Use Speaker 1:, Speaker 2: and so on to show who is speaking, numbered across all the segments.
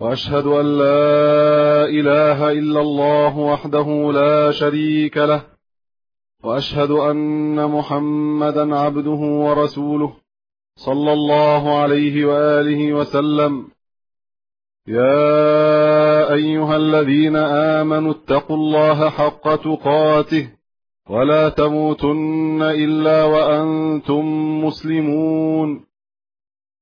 Speaker 1: وأشهد أن لا إله إلا الله وحده لا شريك له وأشهد أن محمدا عبده ورسوله صلى الله عليه وآله وسلم. يا أيها الذين آمنوا اتقوا الله حق تقاته ولا تموتن إلا وأنتم مسلمون.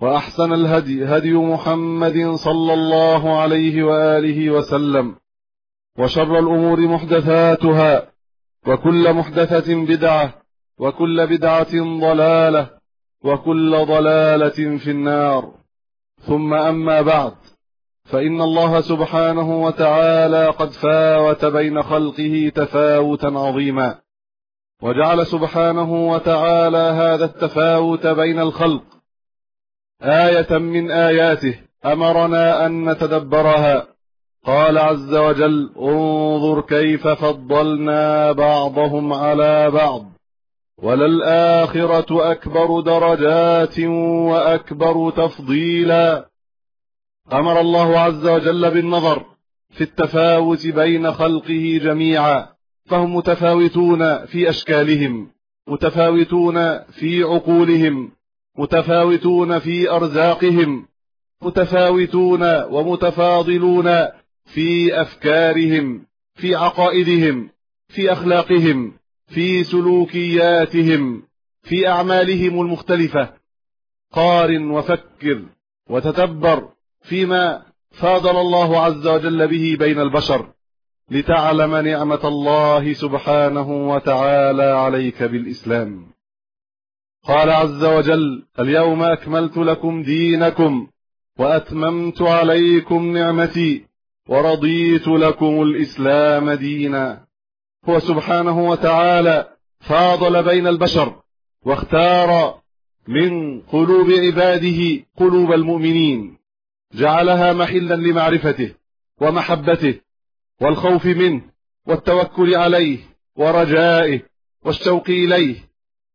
Speaker 1: وأحسن الهدي هدي محمد صلى الله عليه وآله وسلم وشر الأمور محدثاتها وكل محدثة بدعة وكل بدعة ضلالة وكل ضلالة في النار. ثم أما بعد فإن الله سبحانه وتعالى قد فاوت بين خلقه تفاوتا عظيما وجعل سبحانه وتعالى هذا التفاوت بين الخلق آية من آياته أمرنا أن نتدبرها. قال عز وجل انظر كيف فضلنا بعضهم على بعض وللآخرة أكبر درجات وأكبر تفضيلا. أمر الله عز وجل بالنظر في التفاوت بين خلقه جميعا فهم متفاوتون في أشكالهم متفاوتون في عقولهم متفاوتون في أرزاقهم متفاوتون ومتفاضلون في أفكارهم في عقائدهم في أخلاقهم في سلوكياتهم في أعمالهم المختلفة. قارن وفكر وتتبر فيما فاضل الله عز وجل به بين البشر لتعلم نعمة الله سبحانه وتعالى عليك بالإسلام. قال عز وجل اليوم أكملت لكم دينكم وأتممت عليكم نعمتي ورضيت لكم الإسلام دينا. هو سبحانه وتعالى فاضل بين البشر واختار من قلوب عباده قلوب المؤمنين جعلها محلا لمعرفته ومحبته والخوف منه والتوكل عليه ورجائه والشوق إليه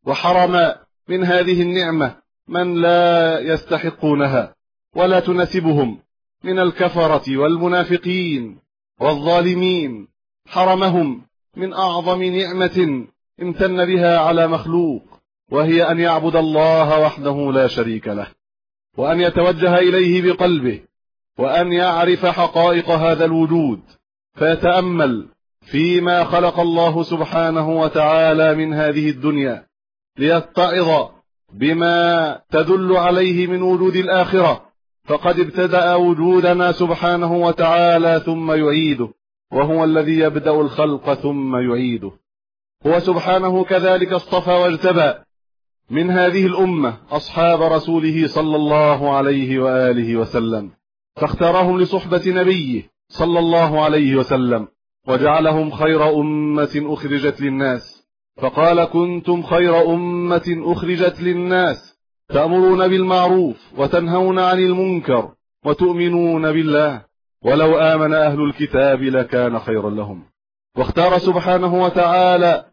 Speaker 1: وحرم من هذه النعمة من لا يستحقونها ولا تناسبهم من الكفرة والمنافقين والظالمين. حرمهم من أعظم نعمة امتن بها على مخلوق وهي أن يعبد الله وحده لا شريك له وأن يتوجه إليه بقلبه وأن يعرف حقائق هذا الوجود فيتأمل فيما خلق الله سبحانه وتعالى من هذه الدنيا. ليتعظ بما تدل عليه من وجود الآخرة. فقد ابتدأ وجودنا سبحانه وتعالى ثم يعيده وهو الذي يبدأ الخلق ثم يعيده. هو سبحانه كذلك اصطفى واجتبى من هذه الأمة أصحاب رسوله صلى الله عليه وآله وسلم فاختارهم لصحبة نبيه صلى الله عليه وسلم وجعلهم خير أمة أخرجت للناس. فقال كنتم خير أمة أخرجت للناس تأمرون بالمعروف وتنهون عن المنكر وتؤمنون بالله ولو آمن أهل الكتاب لكان خيرا لهم. واختار سبحانه وتعالى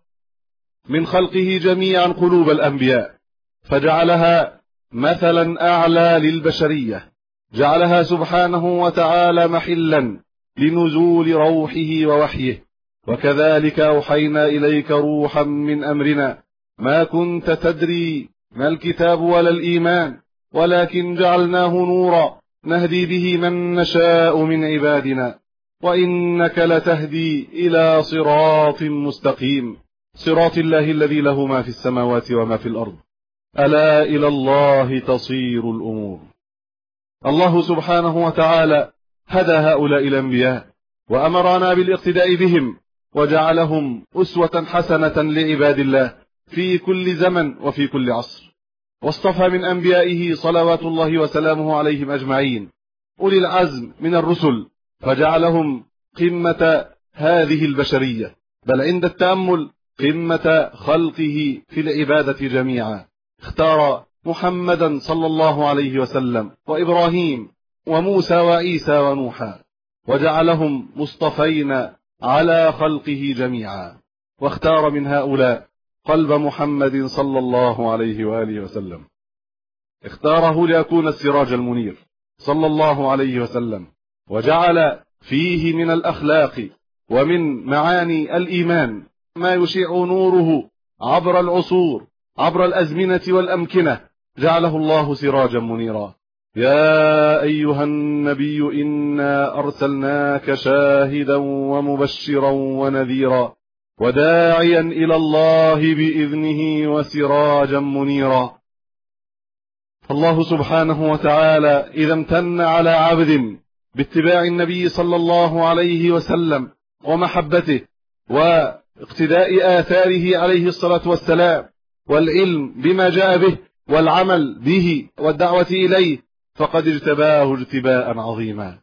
Speaker 1: من خلقه جميعا قلوب الأنبياء فجعلها مثلا أعلى للبشرية. جعلها سبحانه وتعالى محلا لنزول روحه ووحيه. وكذلك أوحينا إليك روحا من أمرنا. ما كنت تدري ما الكتاب ولا الإيمان ولكن جعلناه نورا. نهدي به من نشاء من عبادنا. وإنك لتهدي إلى صراط مستقيم. صراط الله الذي له ما في السماوات وما في الأرض. ألا إلى الله تصير الأمور. الله سبحانه وتعالى هدى هؤلاء الأنبياء وأمرنا بالاقتداء بهم. وجعلهم أسوة حسنة لعباد الله في كل زمن وفي كل عصر. واصطفى من أنبيائه صلوات الله وسلامه عليهم أجمعين. أولي العزم من الرسل فجعلهم قمة هذه البشرية. بل عند التأمل قمة خلقه في العبادة جميعا. اختار محمدا صلى الله عليه وسلم وإبراهيم وموسى وعيسى ونوحا. وجعلهم مصطفين على خلقه جميعا واختار من هؤلاء قلب محمد صلى الله عليه وآله وسلم. اختاره ليكون السراج المنير صلى الله عليه وسلم وجعل فيه من الأخلاق ومن معاني الإيمان ما يشع نوره عبر العصور عبر الأزمنة والأمكنة جعله الله سراجا منيرا. يا أيها النبي إنا أرسلناك شاهدا ومبشرا ونذيرا وداعيا إلى الله بإذنه وسراجا منيرا. فالله سبحانه وتعالى إذا امتن على عبد باتباع النبي صلى الله عليه وسلم ومحبته واقتداء آثاره عليه الصلاة والسلام والعلم بما جاء به والعمل به والدعوة إليه فقد اجتباه اجتباء عظيما.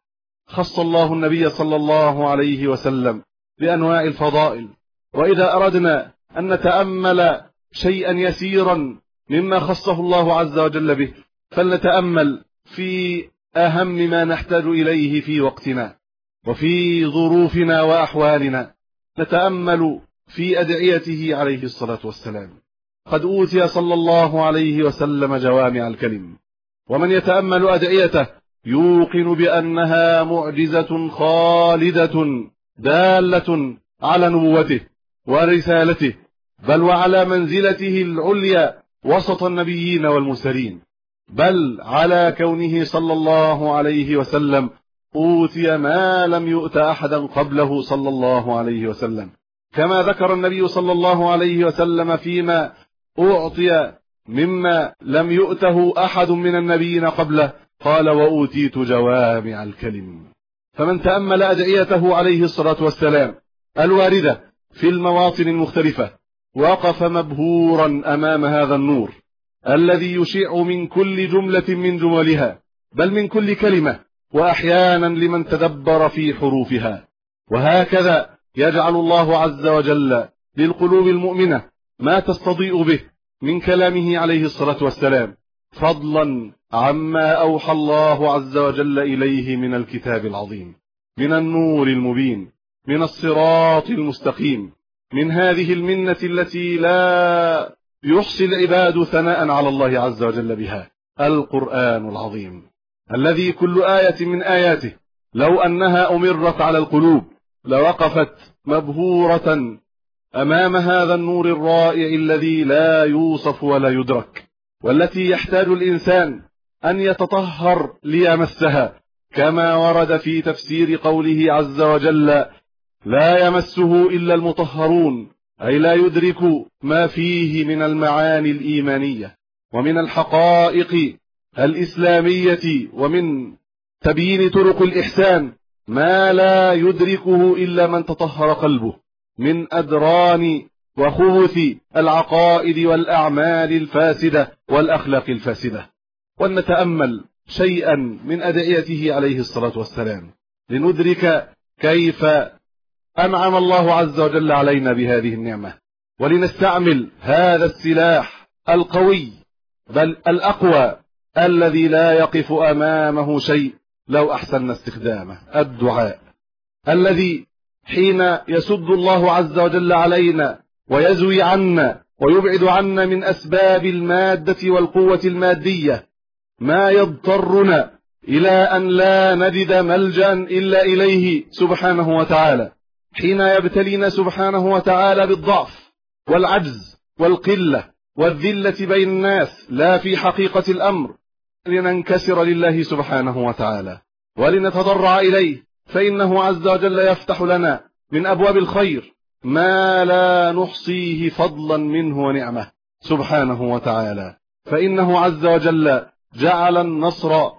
Speaker 1: خص الله النبي صلى الله عليه وسلم بأنواع الفضائل وإذا أردنا أن نتأمل شيئا يسيرا مما خصه الله عز وجل به فلنتأمل في أهم ما نحتاج إليه في وقتنا وفي ظروفنا وأحوالنا. نتأمل في أدعيته عليه الصلاة والسلام. قد أوتي صلى الله عليه وسلم جوامع الكلم. ومن يتأمل أدعيته يوقن بأنها معجزة خالدة دالة على نبوته ورسالته بل وعلى منزلته العليا وسط النبيين والمرسلين بل على كونه صلى الله عليه وسلم أوتي ما لم يؤت أحدا قبله صلى الله عليه وسلم. كما ذكر النبي صلى الله عليه وسلم فيما أعطي مما لم يؤته أحد من النبيين قبله. قال وأوتيت جوامع الكلم. فمن تأمل أدعيته عليه الصلاة والسلام الواردة في المواطن المختلفة وقف مبهورا أمام هذا النور الذي يشيع من كل جملة من جملها بل من كل كلمة وأحيانا لمن تدبر في حروفها. وهكذا يجعل الله عز وجل للقلوب المؤمنة ما تستضيء به من كلامه عليه الصلاة والسلام فضلا عما أوحى الله عز وجل إليه من الكتاب العظيم من النور المبين من الصراط المستقيم من هذه المنة التي لا يحصي العباد ثناء على الله عز وجل بها القرآن العظيم الذي كل آية من آياته لو أنها أمرت على القلوب لوقفت مبهورة أمام هذا النور الرائع الذي لا يوصف ولا يدرك والتي يحتاج الإنسان أن يتطهر ليمسها كما ورد في تفسير قوله عز وجل لا يمسه إلا المطهرون أي لا يدرك ما فيه من المعاني الإيمانية ومن الحقائق الإسلامية ومن تبيين طرق الإحسان ما لا يدركه إلا من تطهر قلبه. من أدران وخبث العقائد والأعمال الفاسدة والأخلاق الفاسدة. ولنتأمل شيئا من أدعيته عليه الصلاة والسلام. لندرك كيف أنعم الله عز وجل علينا بهذه النعمة. ولنستعمل هذا السلاح القوي بل الأقوى الذي لا يقف أمامه شيء لو أحسن استخدامه الدعاء. الذي حين يسد الله عز وجل علينا ويزوي عنا ويبعد عنا من أسباب المادة والقوة المادية ما يضطرنا إلى أن لا نجد ملجأ إلا إليه سبحانه وتعالى. حين يبتلينا سبحانه وتعالى بالضعف والعجز والقلة والذلة بين الناس لا في حقيقة الأمر لننكسر لله سبحانه وتعالى ولنتضرع إليه. فإنه عز وجل يفتح لنا من أبواب الخير ما لا نحصيه فضلا منه ونعمه سبحانه وتعالى. فإنه عز وجل جعل النصر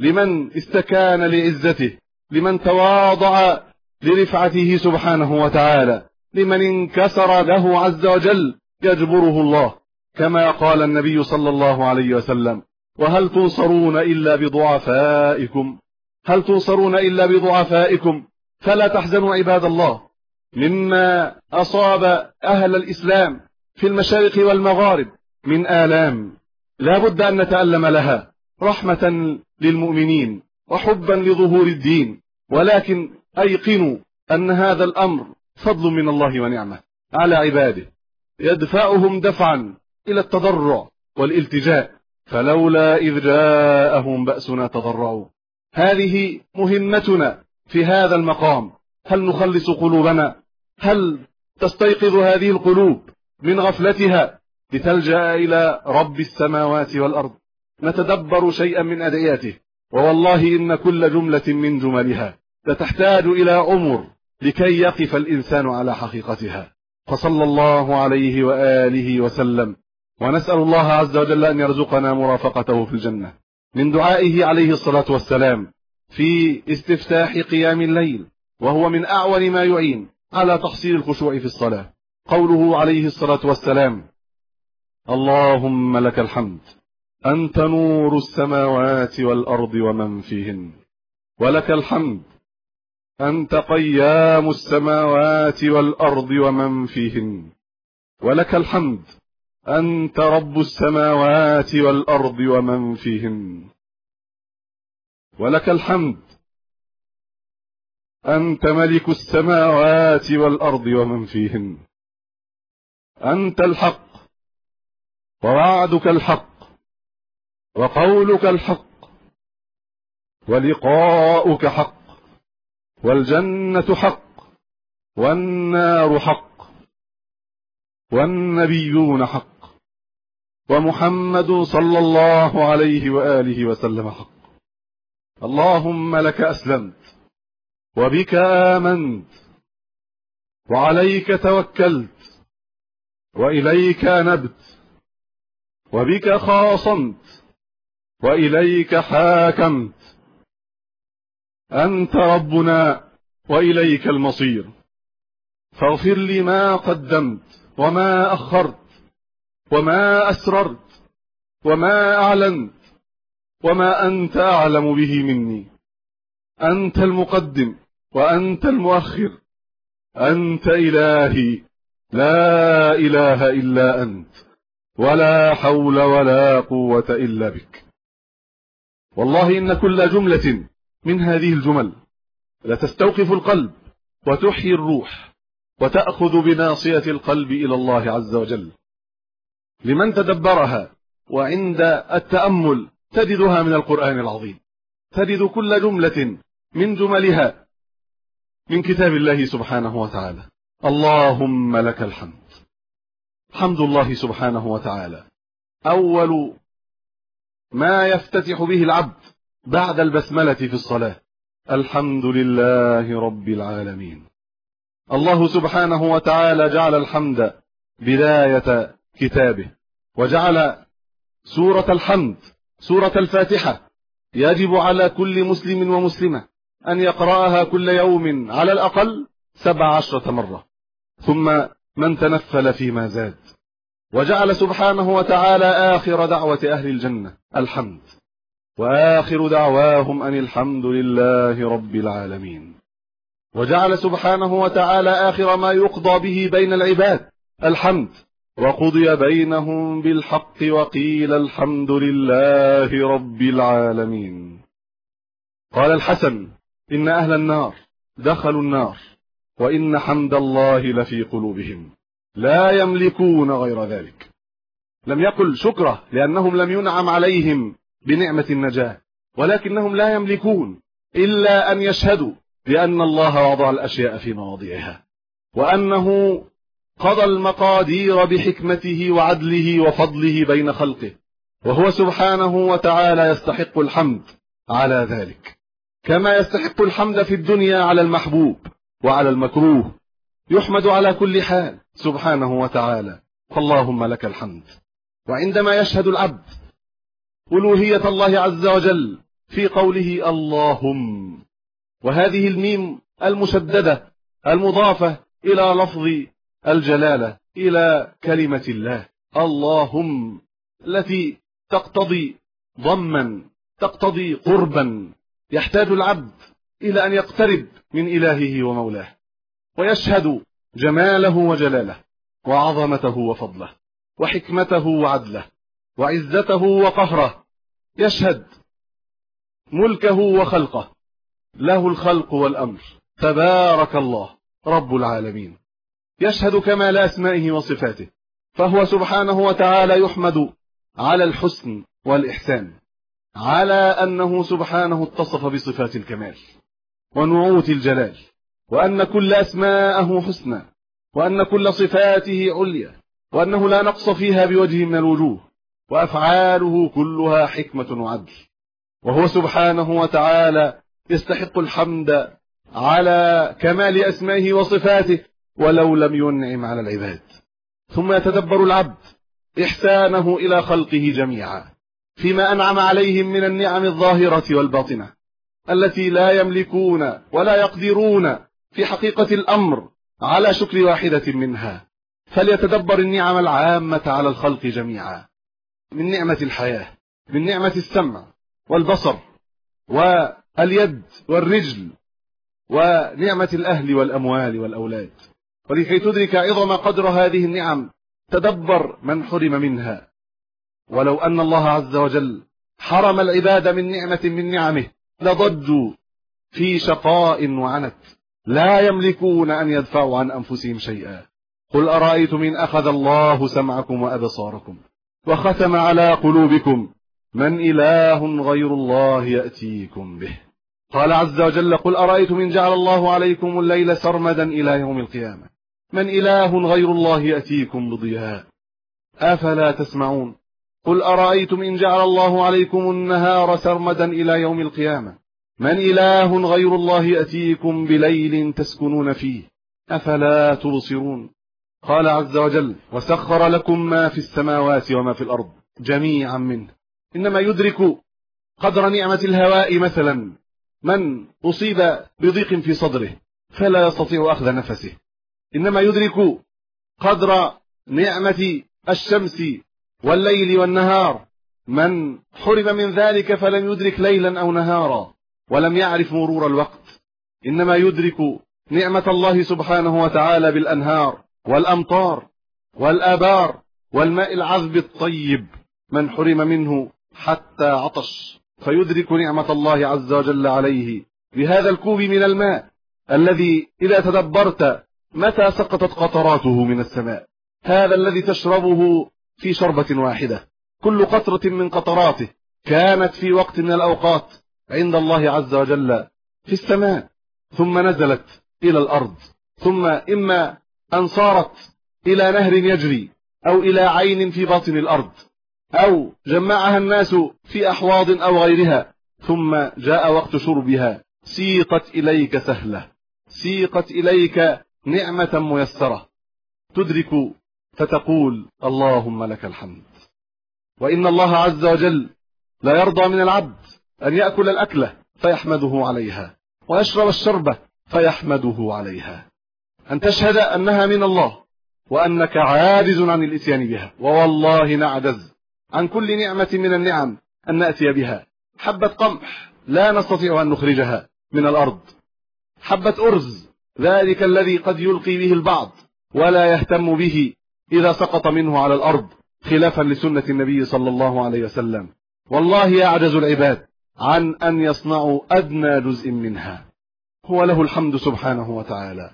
Speaker 1: لمن استكان لعزته لمن تواضع لرفعته سبحانه وتعالى لمن انكسر له عز وجل يجبره الله كما قال النبي صلى الله عليه وسلم وهل تنصرون إلا بضعفائكم؟ هل تنصرون إلا بضعفائكم؟ فلا تحزنوا عباد الله. مما أصاب أهل الإسلام في المشارق والمغارب من آلام. لا بد أن نتألم لها. رحمة للمؤمنين وحبا لظهور الدين. ولكن أيقنوا أن هذا الأمر فضل من الله ونعمة. على عباده. يدفعهم دفعا إلى التضرع والالتجاء. فلولا إذ جاءهم بأسنا تضرعوا. هذه مهمتنا في هذا المقام. هل نخلص قلوبنا؟ هل تستيقظ هذه القلوب من غفلتها لتلجأ إلى رب السماوات والأرض؟ نتدبر شيئا من أدعيته. ووالله إن كل جملة من جملها لتحتاج إلى عمر لكي يقف الإنسان على حقيقتها. فصلى الله عليه وآله وسلم. ونسأل الله عز وجل أن يرزقنا مرافقته في الجنة. من دعائه عليه الصلاة والسلام في استفتاح قيام الليل وهو من أعون ما يعين على تحصيل الخشوع في الصلاة. قوله عليه الصلاة والسلام اللهم لك الحمد أنت نور السماوات والأرض ومن فيهن ولك الحمد أنت قيام السماوات والأرض ومن فيهن ولك الحمد أنت رب السماوات والأرض ومن فيهن. ولك الحمد. أنت ملك السماوات والأرض ومن فيهن. أنت الحق. ووعدك الحق. وقولك الحق. ولقاؤك حق. والجنة حق. والنار حق. والنبيون حق. ومحمد صلى الله عليه وآله وسلم حق. اللهم لك أسلمت وبك آمنت وعليك توكلت وإليك نبت وبك خاصمت وإليك حاكمت. أنت ربنا وإليك المصير. فاغفر لي ما قدمت وما أخرت. وما أسررت وما أعلنت وما أنت أعلم به مني. أنت المقدم وأنت المؤخر. أنت إلهي. لا إله إلا أنت. ولا حول ولا قوة إلا بك. والله إن كل جملة من هذه الجمل لتستوقف القلب وتحيي الروح وتأخذ بناصية القلب إلى الله عز وجل. لمن تدبرها وعند التأمل تجدها من القرآن العظيم. تجد كل جملة من جملها من كتاب الله سبحانه وتعالى. اللهم لك الحمد. حمد الله سبحانه وتعالى. أول ما يفتتح به العبد بعد البسملة في الصلاة. الحمد لله رب العالمين. الله سبحانه وتعالى جعل الحمد بداية كتابه. وجعل سورة الحمد سورة الفاتحة يجب على كل مسلم ومسلمة أن يقرأها كل يوم على الأقل سبع عشرة مرة. ثم من تنفل فيما زاد. وجعل سبحانه وتعالى آخر دعوة أهل الجنة الحمد. وآخر دعواهم أن الحمد لله رب العالمين. وجعل سبحانه وتعالى آخر ما يقضى به بين العباد الحمد. وقضي بينهم بالحق وقيل الحمد لله رب العالمين. قال الحسن إن أهل النار دخلوا النار وإن حمد الله لفي قلوبهم. لا يملكون غير ذلك. لم يقل شكره لأنهم لم ينعم عليهم بنعمة النجاة ولكنهم لا يملكون إلا أن يشهدوا بأن الله وضع الأشياء في مواضعها وأنه قضى المقادير بحكمته وعدله وفضله بين خلقه وهو سبحانه وتعالى يستحق الحمد على ذلك. كما يستحق الحمد في الدنيا على المحبوب وعلى المكروه يحمد على كل حال سبحانه وتعالى. فاللهم لك الحمد. وعندما يشهد العبد ألوهية الله عز وجل في قوله اللهم وهذه الميم المشددة المضافة إلى لفظ الجلالة إلى كلمة الله. اللهم التي تقتضي ضما تقتضي قربا يحتاج العبد إلى أن يقترب من إلهه ومولاه ويشهد جماله وجلاله وعظمته وفضله وحكمته وعدله وعزته وقهره يشهد ملكه وخلقه له الخلق والأمر. تبارك الله رب العالمين. يشهد كمال أسمائه وصفاته فهو سبحانه وتعالى يحمد على الحسن والإحسان على أنه سبحانه اتصف بصفات الكمال ونعوت الجلال وأن كل أسماءه حسنى وأن كل صفاته عليا وأنه لا نقص فيها بوجه من الوجوه وأفعاله كلها حكمة وعدل. وهو سبحانه وتعالى يستحق الحمد على كمال أسمائه وصفاته ولو لم ينعم على العباد. ثم يتدبر العبد إحسانه إلى خلقه جميعا فيما أنعم عليهم من النعم الظاهرة والباطنة التي لا يملكون ولا يقدرون في حقيقة الأمر على شكر واحدة منها. فليتدبر النعم العامة على الخلق جميعا من نعمة الحياة من نعمة السمع والبصر واليد والرجل ونعمة الأهل والأموال والأولاد. ولكي تدرك عظم قدر هذه النعم تدبر من حرم منها. ولو أن الله عز وجل حرم العباد من نعمة من نعمه لضجوا في شقاء وعنت. لا يملكون أن يدفعوا عن أنفسهم شيئا. قل أرأيتم إن أخذ الله سمعكم وأبصاركم وختم على قلوبكم من إله غير الله يأتيكم به. قال عز وجل قل أرأيتم إن جعل الله عليكم الليل سرمدا إلى يوم القيامة. من إله غير الله يأتيكم بضياء. أفلا تسمعون؟ قل أرأيتم إن جعل الله عليكم النهار سرمدا إلى يوم القيامة؟ من إله غير الله يأتيكم بليل تسكنون فيه؟ أفلا تبصرون؟ قال عز وجل وسخر لكم ما في السماوات وما في الأرض جميعا منه. إنما يدرك قدر نعمة الهواء مثلا. من أصيب بضيق في صدره فلا يستطيع أخذ نفسه. إنما يدرك قدر نعمة الشمس والليل والنهار. من حرم من ذلك فلم يدرك ليلا أو نهارا ولم يعرف مرور الوقت. إنما يدرك نعمة الله سبحانه وتعالى بالأنهار والأمطار والآبار والماء العذب الطيب. من حرم منه حتى عطش. فيدرك نعمة الله عز وجل عليه. بهذا الكوب من الماء الذي إذا تدبرت متى سقطت قطراته من السماء؟ هذا الذي تشربه في شربة واحدة. كل قطرة من قطراته كانت في وقت من الأوقات عند الله عز وجل في السماء ثم نزلت إلى الأرض ثم إما أن صارت إلى نهر يجري أو إلى عين في باطن الأرض أو جمعها الناس في أحواض أو غيرها ثم جاء وقت شربها. سيقت إليك سهلة. سيقت إليك نعمة ميسرة. تدرك فتقول اللهم لك الحمد. وإن الله عز وجل لا يرضى من العبد أن يأكل الأكلة فيحمده عليها ويشرب الشربة فيحمده عليها. أن تشهد أنها من الله وأنك عاجز عن الإتيان بها. ووالله نعجز عن كل نعمة من النعم أن نأتي بها. حبة قمح لا نستطيع أن نخرجها من الأرض. حبة أرز ذلك الذي قد يلقي به البعض ولا يهتم به إذا سقط منه على الأرض خلافا لسنة النبي صلى الله عليه وسلم. والله يعجز العباد عن أن يصنعوا أدنى جزء منها. هو له الحمد سبحانه وتعالى.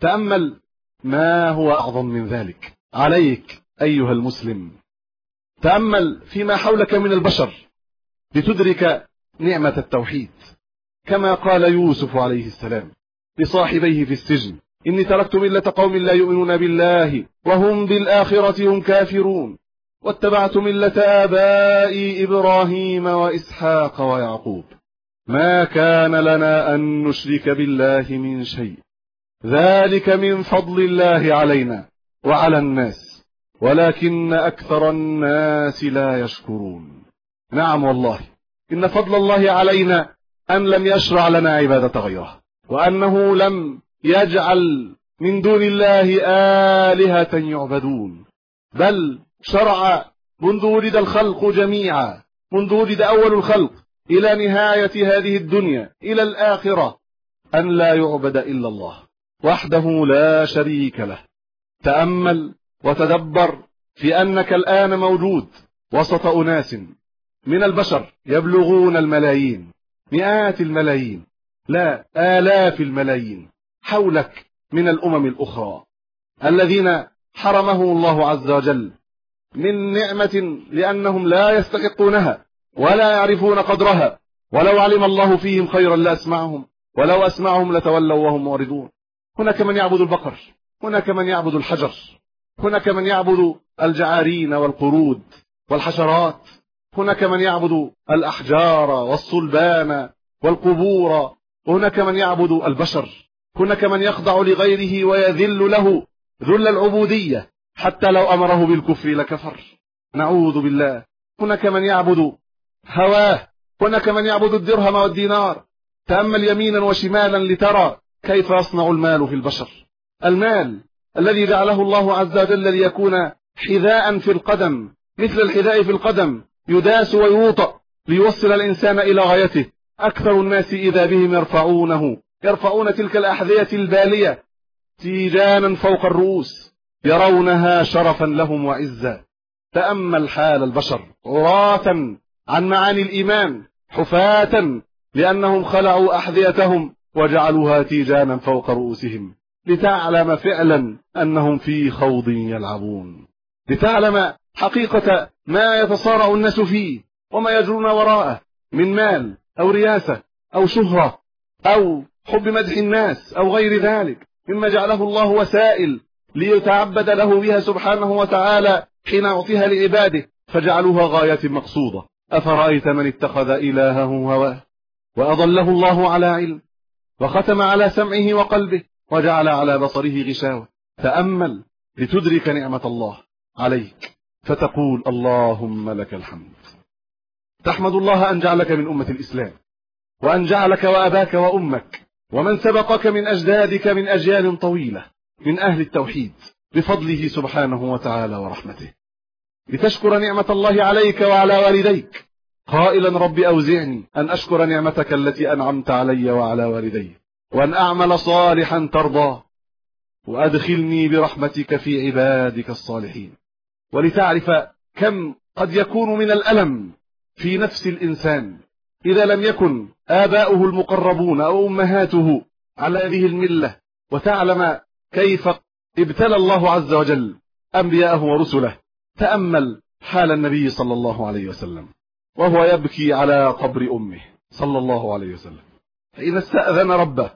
Speaker 1: تأمل ما هو أعظم من ذلك. عليك أيها المسلم. تأمل فيما حولك من البشر لتدرك نعمة التوحيد. كما قال يوسف عليه السلام. لصاحبيه في السجن. إني تركت ملة قوم لا يؤمنون بالله وهم بالآخرة هم كافرون. واتبعت ملة آبائي إبراهيم وإسحاق ويعقوب. ما كان لنا أن نشرك بالله من شيء. ذلك من فضل الله علينا وعلى الناس ولكن أكثر الناس لا يشكرون. نعم والله إن فضل الله علينا أن لم يشرع لنا عبادة غيره. وأنه لم يجعل من دون الله آلهة يعبدون. بل شرع منذ ولد الخلق جميعا منذ ولد أول الخلق إلى نهاية هذه الدنيا إلى الآخرة أن لا يعبد إلا الله وحده لا شريك له. تأمل وتدبر في أنك الآن موجود وسط أناس من البشر يبلغون الملايين مئات الملايين. لا آلاف الملايين حولك من الأمم الأخرى الذين حرمه الله عز وجل من نعمة لأنهم لا يستحقونها ولا يعرفون قدرها ولو علم الله فيهم خيرا لأسمعهم ولو أسمعهم لتولوا وهم معرضون هناك من يعبد البقر هناك من يعبد الحجر هناك من يعبد الجعارين والقرود والحشرات هناك من يعبد الأحجار والصلبان والقبور وهناك من يعبد البشر هناك من يخضع لغيره ويذل له ذل العبودية حتى لو أمره بالكفر لكفر. نعوذ بالله. هناك من يعبد هواه هناك من يعبد الدرهم والدينار. تأمل يمينا وشمالا لترى كيف يصنع المال في البشر. المال الذي جعله الله عز وجل ليكون حذاء في القدم مثل الحذاء في القدم يداس ويوطأ ليوصل الإنسان إلى غايته. أكثر الناس إذا بهم يرفعونه يرفعون تلك الأحذية البالية تيجانا فوق الرؤوس يرونها شرفا لهم وعزا. تأمل حال البشر عراة عن معاني الإيمان حفاة لأنهم خلعوا أحذيتهم وجعلوها تيجانا فوق رؤوسهم. لتعلم فعلا أنهم في خوض يلعبون. لتعلم حقيقة ما يتصارع الناس فيه وما يجرون وراءه من مال أو رياسة أو شهرة أو حب مدح الناس أو غير ذلك مما جعله الله وسائل ليتعبد له بها سبحانه وتعالى حين أعطيها لعباده فجعلوها غاية مقصودة. أفرأيت من اتخذ إلهه هواه؟ وأضله الله على علم وختم على سمعه وقلبه وجعل على بصره غشاوة. تأمل لتدرك نعمة الله عليك فتقول اللهم لك الحمد. تحمد الله أن جعلك من أمة الإسلام وأن جعلك وأباك وأمك ومن سبقك من أجدادك من أجيال طويلة من أهل التوحيد بفضله سبحانه وتعالى ورحمته. لتشكر نعمة الله عليك وعلى والديك. قائلا رب أوزعني أن أشكر نعمتك التي أنعمت علي وعلى والدي وأن أعمل صالحا ترضى وأدخلني برحمتك في عبادك الصالحين. ولتعرف كم قد يكون من الألم في نفس الإنسان. إذا لم يكن آباؤه المقربون أو أمهاته على هذه الملة وتعلم كيف ابتلى الله عز وجل أنبياءه ورسله تأمل حال النبي صلى الله عليه وسلم وهو يبكي على قبر أمه صلى الله عليه وسلم. فإذا استأذن ربه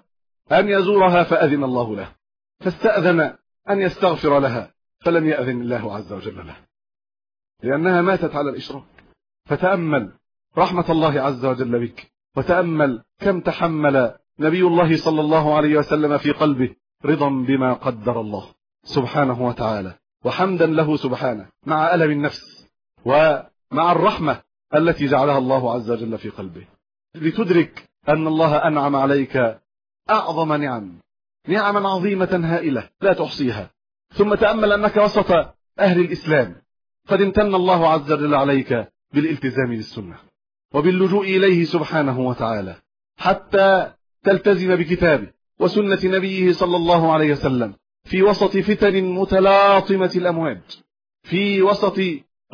Speaker 1: أن يزورها فأذن الله له. فاستأذن أن يستغفر لها فلم يأذن الله عز وجل له. لأنها ماتت على الإشراك. فتأمل رحمة الله عز وجل بك. وتأمل كم تحمل نبي الله صلى الله عليه وسلم في قلبه رضا بما قدر الله سبحانه وتعالى. وحمدا له سبحانه مع ألم النفس ومع الرحمة التي جعلها الله عز وجل في قلبه. لتدرك أن الله أنعم عليك أعظم نعم. نعما عظيمة هائلة لا تحصيها. ثم تأمل أنك وسط أهل الإسلام. قد امتن الله عز وجل عليك بالالتزام للسنة وباللجوء إليه سبحانه وتعالى حتى تلتزم بكتابه وسنة نبيه صلى الله عليه وسلم في وسط فتن متلاطمة الأمواج في وسط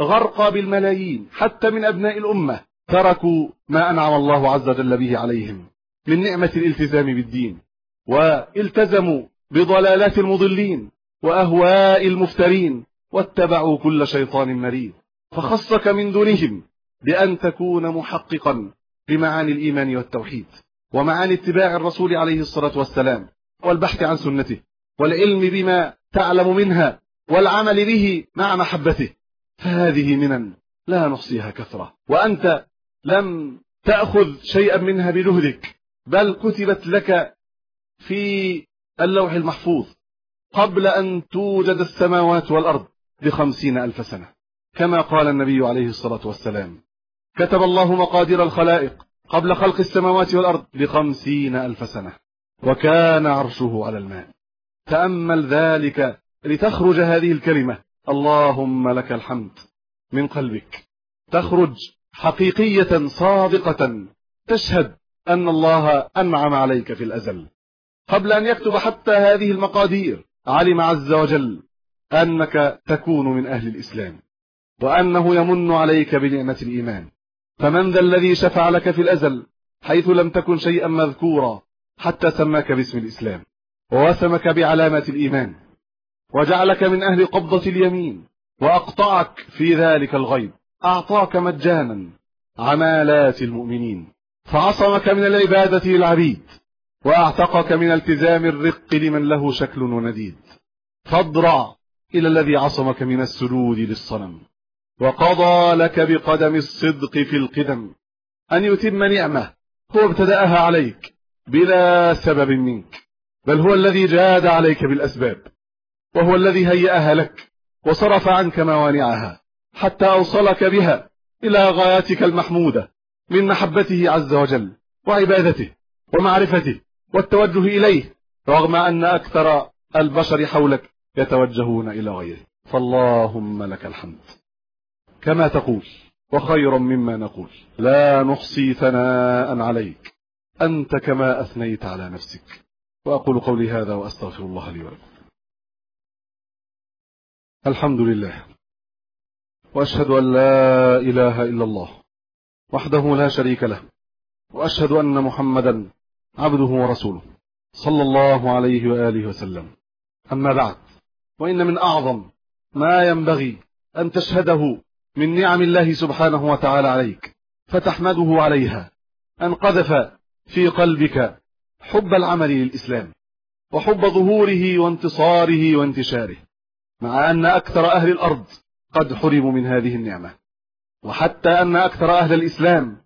Speaker 1: غرق بالملايين حتى من أبناء الأمة تركوا ما أنعم الله عز وجل به عليهم من نعمة الالتزام بالدين والتزموا بضلالات المضلين وأهواء المفترين واتبعوا كل شيطان مريد. فخصك من دونهم بأن تكون محققا بمعاني الإيمان والتوحيد ومعاني اتباع الرسول عليه الصلاة والسلام والبحث عن سنته والعلم بما تعلم منها والعمل به مع محبته. فهذه منن لا نحصيها كثرة. وأنت لم تأخذ شيئا منها بجهدك بل كتبت لك في اللوح المحفوظ قبل أن توجد السماوات والأرض بخمسين ألف سنة. كما قال النبي عليه الصلاة والسلام. كتب الله مقادير الخلائق قبل خلق السماوات والأرض بخمسين ألف سنة وكان عرشه على الماء. تأمل ذلك لتخرج هذه الكلمة. اللهم لك الحمد من قلبك. تخرج حقيقية صادقة. تشهد أن الله أنعم عليك في الأزل. قبل أن يكتب حتى هذه المقادير علم عز وجل أنك تكون من أهل الإسلام. وأنه يمن عليك بنعمة الإيمان. فمن ذا الذي شفع لك في الأزل حيث لم تكن شيئا مذكورا حتى سماك باسم الإسلام. ووسمك بعلامة الإيمان. وجعلك من أهل قبضة اليمين. وأقطعك في ذلك الغيب. أعطاك مجانا عمالات المؤمنين. فعصمك من العبادة للعبيد وأعتقك من التزام الرق لمن له شكل ونديد. فاضرع إلى الذي عصمك من السجود للصنم. وقضى لك بقدم الصدق في القدم أن يتم نعمة هو ابتدأها عليك بلا سبب منك بل هو الذي جاد عليك بالأسباب وهو الذي هيأها لك وصرف عنك موانعها حتى أوصلك بها إلى غاياتك المحمودة من محبته عز وجل وعبادته ومعرفته والتوجه إليه رغم أن أكثر البشر حولك يتوجهون إلى غيره. فاللهم لك الحمد. كما تقول وخيرا مما نقول. لا نحصي ثناء عليك. أنت كما أثنيت على نفسك. وأقول قولي هذا وأستغفر الله لي ولكم. الحمد لله. وأشهد أن لا إله إلا الله وحده لا شريك له. وأشهد أن محمدا عبده ورسوله صلى الله عليه وآله وسلم. أما بعد وإن من أعظم ما ينبغي أن تشهده من نعم الله سبحانه وتعالى عليك فتحمده عليها أن قذف في قلبك حب العمل للإسلام وحب ظهوره وانتصاره وانتشاره مع أن أكثر أهل الأرض قد حرموا من هذه النعمة وحتى أن أكثر أهل الإسلام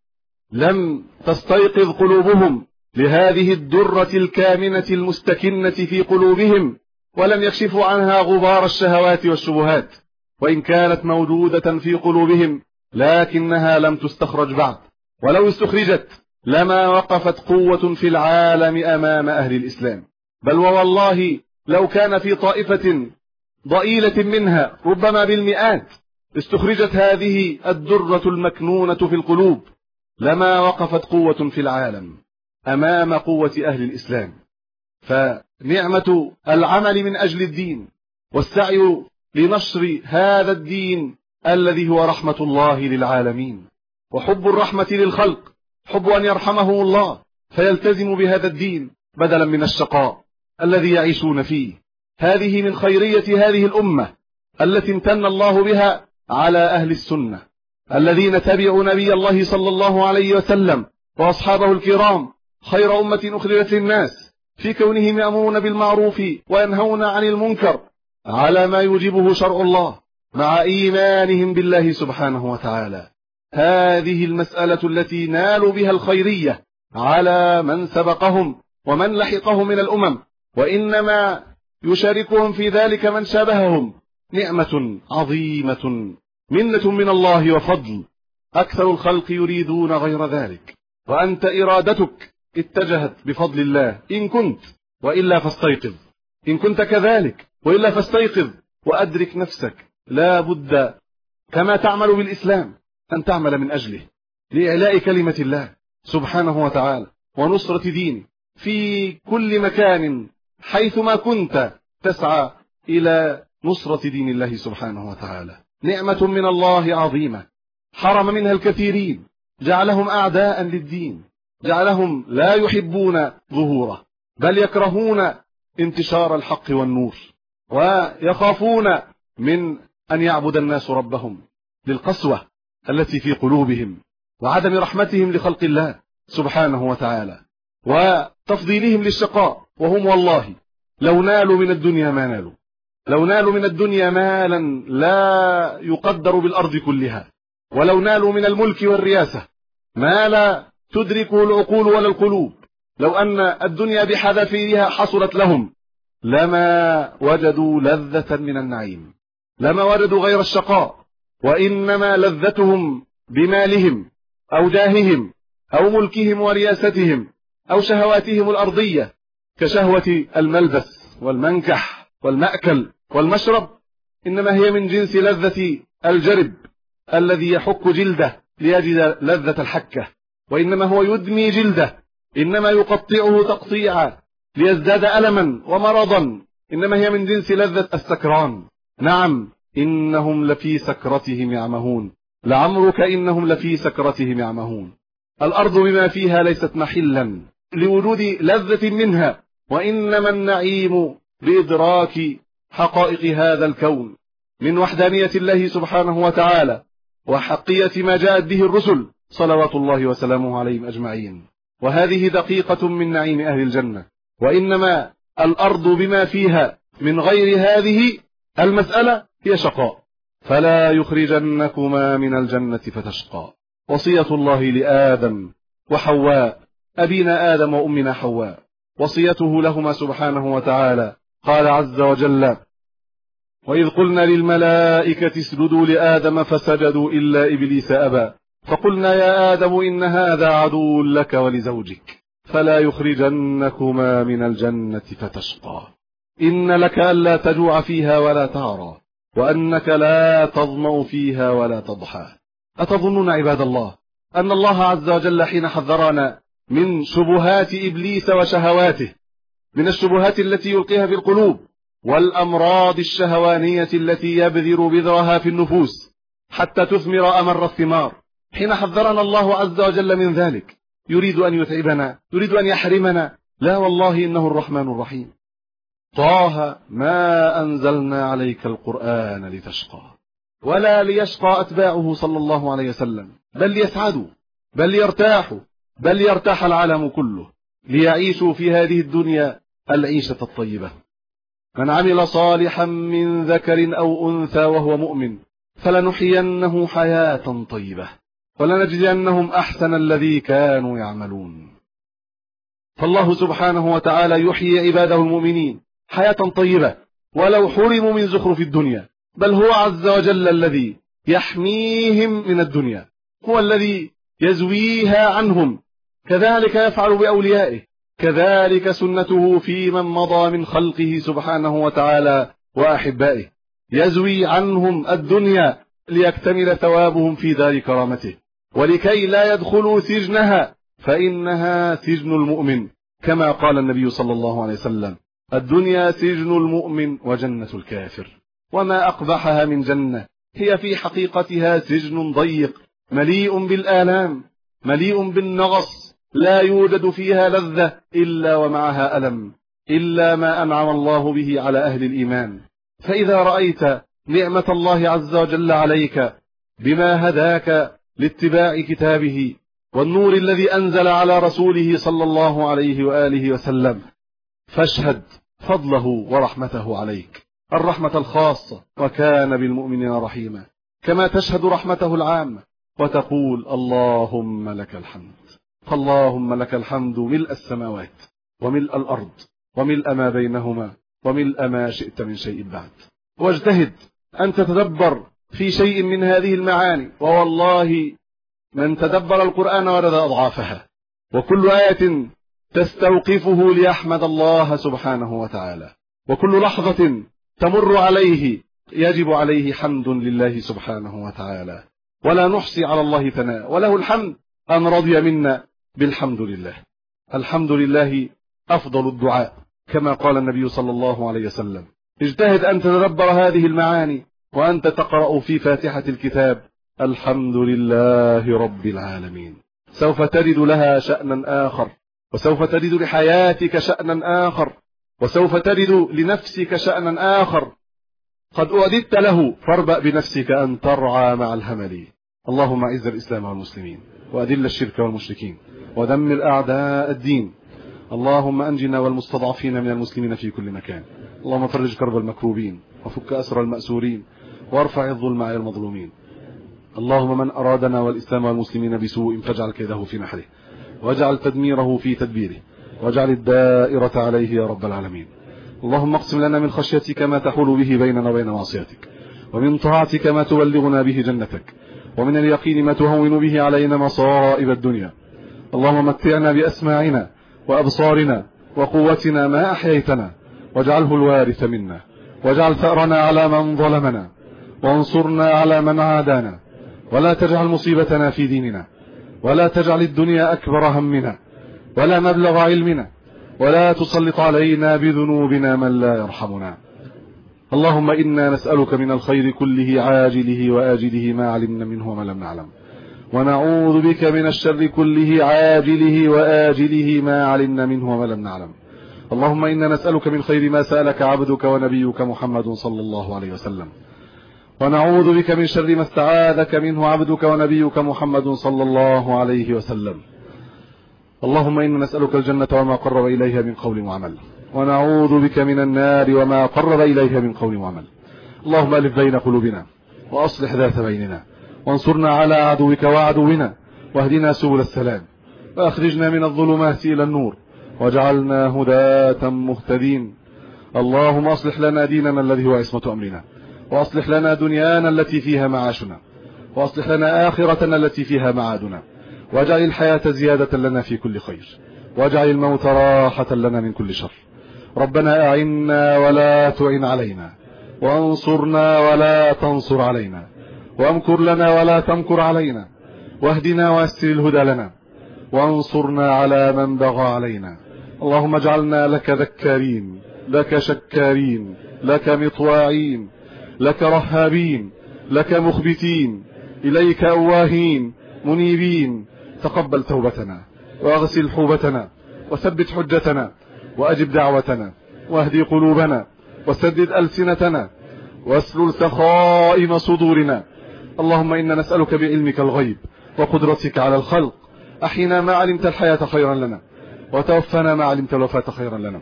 Speaker 1: لم تستيقظ قلوبهم لهذه الدرة الكامنة المستكنة في قلوبهم ولم يكشفوا عنها غبار الشهوات والشبهات. وإن كانت موجودة في قلوبهم لكنها لم تستخرج بعد. ولو استخرجت لما وقفت قوة في العالم أمام أهل الإسلام. بل ووالله لو كان في طائفة ضئيلة منها ربما بالمئات استخرجت هذه الدرة المكنونة في القلوب لما وقفت قوة في العالم أمام قوة أهل الإسلام. فنعمة العمل من أجل الدين والسعي لنشر هذا الدين الذي هو رحمة الله للعالمين. وحب الرحمة للخلق حب أن يرحمه الله فيلتزم بهذا الدين بدلا من الشقاء الذي يعيشون فيه. هذه من خيرية هذه الأمة التي امتن الله بها على أهل السنة. الذين تبعوا نبي الله صلى الله عليه وسلم وأصحابه الكرام خير أمة أخرجت للناس. في كونهم يأمرون بالمعروف وينهون عن المنكر على ما يوجبه شرع الله مع إيمانهم بالله سبحانه وتعالى. هذه المسألة التي نالوا بها الخيرية على من سبقهم ومن لحقهم من الأمم وإنما يشاركهم في ذلك من شابههم. نعمة عظيمة منة من الله وفضل. أكثر الخلق يريدون غير ذلك. وأنت إرادتك اتجهت بفضل الله إن كنت وإلا فاستيقظ. إن كنت كذلك وإلا فاستيقظ وأدرك نفسك. لا بد كما تعمل بالإسلام أن تعمل من أجله. لإعلاء كلمة الله سبحانه وتعالى ونصرة دينه في كل مكان حيثما كنت تسعى إلى نصرة دين الله سبحانه وتعالى. نعمة من الله عظيمة. حرم منها الكثيرين. جعلهم أعداء للدين. جعلهم لا يحبون ظهوره. بل يكرهون انتشار الحق والنور. ويخافون من أن يعبد الناس ربهم للقسوة التي في قلوبهم وعدم رحمتهم لخلق الله سبحانه وتعالى وتفضيلهم للشقاء وهم والله لو نالوا من الدنيا ما نالوا. لو نالوا من الدنيا مالا لا يقدر بالأرض كلها. ولو نالوا من الملك والرياسة ما لا تدركه العقول ولا القلوب. لو أن الدنيا بحذافيرها حصلت لهم لما وجدوا لذة من النعيم. لما وجدوا غير الشقاء وإنما لذتهم بمالهم أو جاههم أو ملكهم ورياستهم أو شهواتهم الأرضية كشهوة الملبس والمنكح والمأكل والمشرب. إنما هي من جنس لذة الجرب الذي يحك جلده ليجد لذة الحكة. وإنما هو يدمي جلده إنما يقطعه تقطيعا. ليزداد ألما ومرضا. إنما هي من جنس لذة السكران. نعم إنهم لفي سكرتهم يعمهون. لعمرك إنهم لفي سكرتهم يعمهون. الأرض بما فيها ليست محلا لوجود لذة منها وإنما النعيم بإدراك حقائق هذا الكون. من وحدانية الله سبحانه وتعالى وحقية ما جاءت به الرسل صلوات الله وسلامه عليهم أجمعين. وهذه دقيقة من نعيم أهل الجنة. وإنما الأرض بما فيها من غير هذه المسألة هي شقاء. فلا يخرجنكما من الجنة فتشقى. وصية الله لآدم وحواء أبينا آدم وأمنا حواء. وصيته لهما سبحانه وتعالى. قال عز وجل وإذ قلنا للملائكة اسجدوا لآدم فسجدوا إلا إبليس أبى. فقلنا يا آدم إن هذا عدو لك ولزوجك. فلا يخرجنكما من الجنة فتشقى. إن لك ألا تجوع فيها ولا تعرى وأنك لا تظمأ فيها ولا تضحى. أتظنون عباد الله أن الله عز وجل حين حذرنا من شبهات إبليس وشهواته من الشبهات التي يلقيها في القلوب والأمراض الشهوانية التي يبذر بذرها في النفوس حتى تثمر أمر الثمار. حين حذرنا الله عز وجل من ذلك يريد أن يتعبنا يريد أن يحرمنا. لا والله إنه الرحمن الرحيم. طه ما أنزلنا عليك القرآن لتشقى ولا ليشقى أتباعه صلى الله عليه وسلم. بل ليسعدوا بل ليرتاحوا بل يرتاح العالم كله ليعيشوا في هذه الدنيا العيشة الطيبة. من عمل صالحا من ذكر أو أنثى وهو مؤمن فلنحيينه حياة طيبة. ولنجزينهم أحسن الذي كانوا يعملون. فالله سبحانه وتعالى يحيي عباده المؤمنين حياة طيبة ولو حرموا من زخرف الدنيا بل هو عز وجل الذي يحميهم من الدنيا هو الذي يزويها عنهم. كذلك يفعل بأوليائه كذلك سنته في من مضى من خلقه سبحانه وتعالى وأحبائه يزوي عنهم الدنيا ليكتمل ثوابهم في دار كرامته. ولكي لا يدخلوا سجنها فإنها سجن المؤمن كما قال النبي صلى الله عليه وسلم الدنيا سجن المؤمن وجنة الكافر. وما أقبحها من جنة هي في حقيقتها سجن ضيق مليء بالآلام مليء بالنغص لا يوجد فيها لذة إلا ومعها ألم إلا ما أنعم الله به على أهل الإيمان. فإذا رأيت نعمة الله عز وجل عليك بما هداك لاتباع كتابه والنور الذي أنزل على رسوله صلى الله عليه وآله وسلم. فاشهد فضله ورحمته عليك. الرحمة الخاصة وكان بالمؤمنين رحيما. كما تشهد رحمته العامة وتقول اللهم لك الحمد. فاللهم لك الحمد ملء السماوات وملء الأرض وملء ما بينهما وملء ما شئت من شيء بعد. واجتهد أن تتدبر في شيء من هذه المعاني ووالله من تدبر القرآن ورد أضعافها. وكل آية تستوقفه ليحمد الله سبحانه وتعالى. وكل لحظة تمر عليه يجب عليه حمد لله سبحانه وتعالى. ولا نحصي على الله ثناء. وله الحمد أن رضي منا بالحمد لله. الحمد لله أفضل الدعاء كما قال النبي صلى الله عليه وسلم. اجتهد أن تتدبر هذه المعاني وأنت تقرأ في فاتحة الكتاب الحمد لله رب العالمين. سوف تجد لها شأنا آخر وسوف تجد لحياتك شأنا آخر وسوف تجد لنفسك شأنا آخر. قد أعددت له فاربأ بنفسك أن ترعى مع الهمل. اللهم أعز الإسلام والمسلمين وأذل الشرك والمشركين ودمر أعداء الدين. اللهم أنجنا والمستضعفين من المسلمين في كل مكان. اللهم فرج كرب المكروبين وفك أسر المأسورين وارفع الظلم على المظلومين. اللهم من أرادنا والإسلام والمسلمين بسوء فاجعل كيده في نحره واجعل تدميره في تدبيره واجعل الدائرة عليه يا رب العالمين. اللهم اقسم لنا من خشيتك ما تحول به بيننا وبين معصيتك ومن طاعتك ما تبلغنا به جنتك ومن اليقين ما تهون به علينا مصائب الدنيا. اللهم متعنا بأسماعنا وأبصارنا وقوتنا ما أحييتنا واجعله الوارث منا واجعل ثأرنا على من ظلمنا. وانصرنا على من عادانا. ولا تجعل مصيبتنا في ديننا. ولا تجعل الدنيا أكبر همنا. ولا مبلغ علمنا. ولا تسلط علينا بذنوبنا من لا يرحمنا. اللهم إنا نسألك من الخير كله عاجله وآجله ما علمنا منه وما لم نعلم. ونعوذ بك من الشر كله عاجله وآجله ما علمنا منه وما لم نعلم. اللهم إنا نسألك من خير ما سألك عبدك ونبيك محمد صلى الله عليه وسلم. ونعوذ بك من شر ما استعاذك منه عبدك ونبيك محمد صلى الله عليه وسلم. اللهم إنا نسألك الجنة وما قرب إليها من قول وعمل. ونعوذ بك من النار وما قرب إليها من قول وعمل. اللهم ألف بين قلوبنا وأصلح ذات بيننا. وانصرنا على عدوك وعدونا. واهدنا سبل السلام. وأخرجنا من الظلمات إلى النور. واجعلنا هداة مهتدين. اللهم أصلح لنا ديننا الذي هو عصمة أمرنا. وأصلح لنا دنيانا التي فيها معاشنا وأصلح لنا آخرتنا التي فيها معادنا واجعل الحياة زيادة لنا في كل خير واجعل الموت راحة لنا من كل شر. ربنا أعنا ولا تعن علينا وانصرنا ولا تنصر علينا وامكر لنا ولا تمكر علينا واهدنا واسر الهدى لنا وانصرنا على من بغى علينا. اللهم اجعلنا لك ذكارين لك شكارين لك مطواعين لك رهابين لك مخبتين إليك أواهين منيبين. تقبل توبتنا واغسل حوبتنا وثبت حجتنا وأجب دعوتنا واهدي قلوبنا وسدد ألسنتنا واسلل سخائم صدورنا. اللهم إنا نسألك بعلمك الغيب وقدرتك على الخلق. أحينا ما علمت الحياة خيرا لنا وتوفنا ما علمت الوفاة خيرا لنا.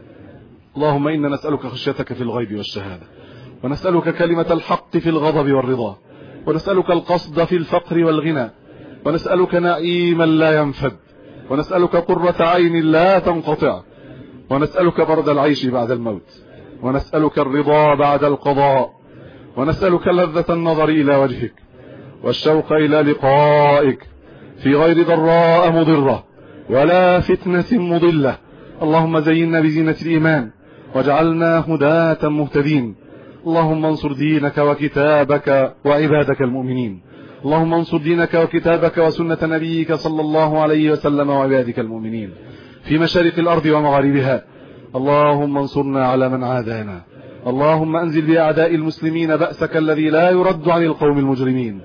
Speaker 1: اللهم إنا نسألك خشيتك في الغيب والشهادة. ونسألك كلمة الحق في الغضب والرضا ونسألك القصد في الفقر والغنى ونسألك نعيما لا ينفد ونسألك قرة عين لا تنقطع ونسألك برد العيش بعد الموت ونسألك الرضا بعد القضاء ونسألك لذة النظر إلى وجهك والشوق إلى لقائك في غير ضراء مضرة ولا فتنة مضلة. اللهم زينا بزينة الإيمان واجعلنا هداة مهتدين. اللهم انصر دينك وكتابك وعبادك المؤمنين. اللهم انصر دينك وكتابك وسنة نبيك صلى الله عليه وسلم وعبادك المؤمنين. في مشارق الأرض ومغاربها. اللهم انصرنا على من عادانا. اللهم أنزل بأعداء المسلمين بأسك الذي لا يرد عن القوم المجرمين.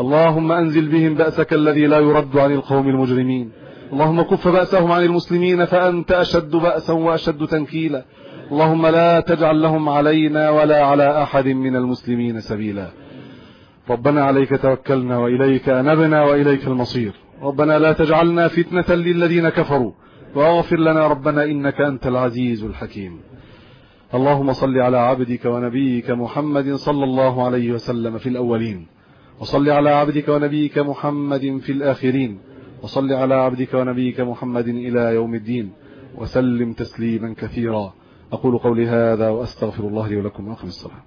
Speaker 1: اللهم أنزل بهم بأسك الذي لا يرد عن القوم المجرمين. اللهم كف بأسهم عن المسلمين فأنت أشد بأسا وأشد تنكيلا. اللهم لا تجعل لهم علينا ولا على أحد من المسلمين سبيلا. ربنا عليك توكلنا وإليك أنبنا وإليك المصير. ربنا لا تجعلنا فتنة للذين كفروا. واغفر لنا ربنا إنك أنت العزيز الحكيم. اللهم صل على عبدك ونبيك محمد صلى الله عليه وسلم في الأولين. وصل على عبدك ونبيك محمد في الآخرين. وصل على عبدك ونبيك محمد إلى يوم الدين. وسلم تسليما كثيرا. أقول قولي هذا وأستغفر الله لي ولكم وأقم الصلاة.